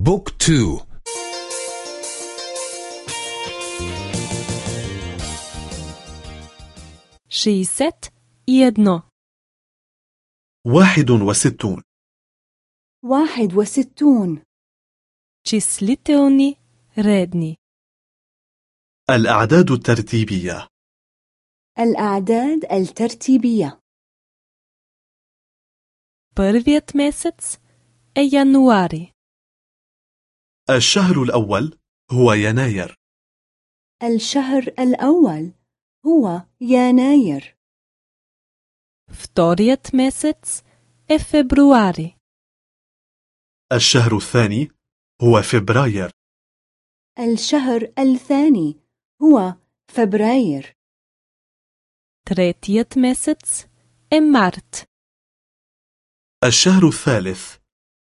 بوك تو شيست يدنو واحد وستون واحد وستون числителни редни الأعداد الترتيبية الأعداد الترتيبية Првият месец е януари. الشهر الأول هو يناير الشهر الأول هو يناير Вторият месец е февруари. الشهر الثاني هو فبراير الشهر الثاني هو فبراير Третият месец е март. الشهر الثالث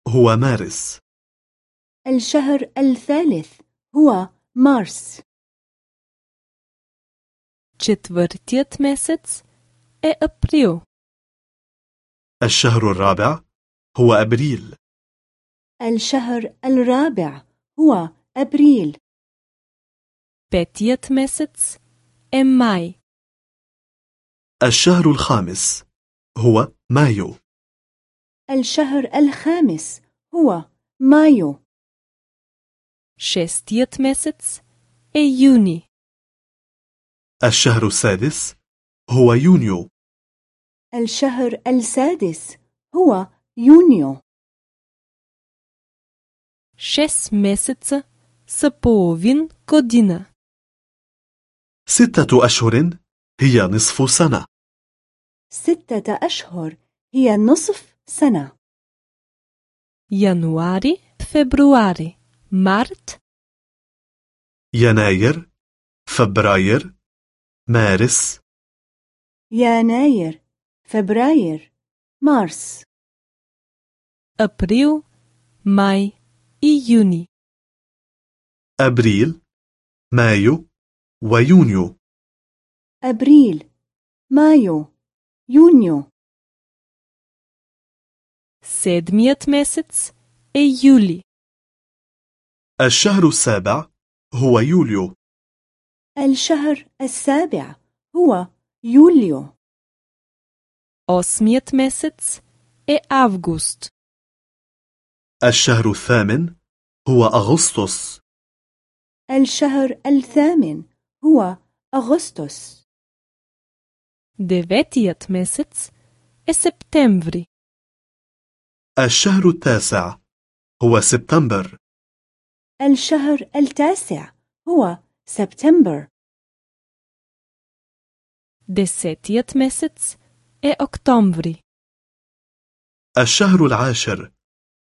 هو مارس الشهر الثالث هو مارس Четвъртият месец е април. الشهر الرابع هو أبريل الشهر الرابع هو أبريل Петият месец е май. الشهر الخامس هو مايو الشهر الخامس هو مايو Шестият месец е юни. الشهر السادس هو يونيو الشهر السادس هو يونيو Шест месеца са половин година. ستة أشهر هي نصف سنة ستة أشهر هي نصف سنة Януари, февруари, март, يناير فبراير مارس يناير فبراير مارس април, май и юни. أبريل مايو ويونيو أبريل مايو يونيو Седмият месец е юли. الشهر السابع هو يوليو الشهر السابع هو يوليو Осмият месец е август. الشهر الثامن هو أغسطس الشهر الثامن هو أغسطس Деветият месец е септември. الشهر التاسع هو سبتمبر الشهر التاسع هو سبتمبر Десетият месец е октомври. الشهر العاشر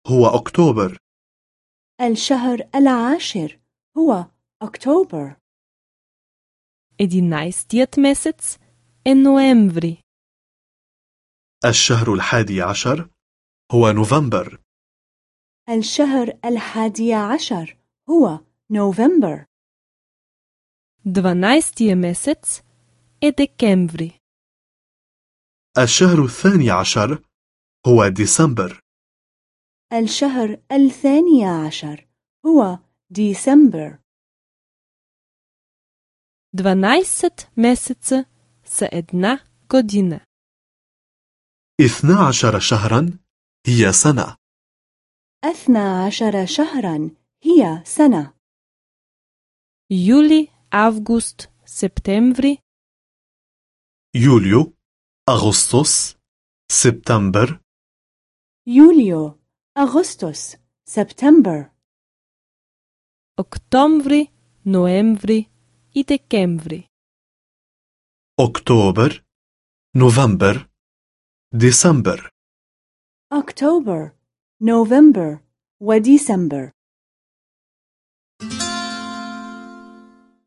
هو أكتوبر الشهر العاشر هو أكتوبر Единайстият месец е ноември. الشهر الحادي عشر هو نوفمبر الشهر الحادي عشر هو نوفمبر Дванайстия месец е декември. الشهر الثاني عشر هو ديسمبر الشهر الثاني عشر هو ديسمبر 12 месеца са една година. اثنا عشر شهرا هي سنة أثنى عشر شهرا هي سنة Юли, август, септември, يوليو أغسطس سبتمبر يوليو أغسطس سبتمبر октомври, ноември и декември. أكتوبر نوفمبر ديسمبر أكتوبر نوفمبر وديسمبر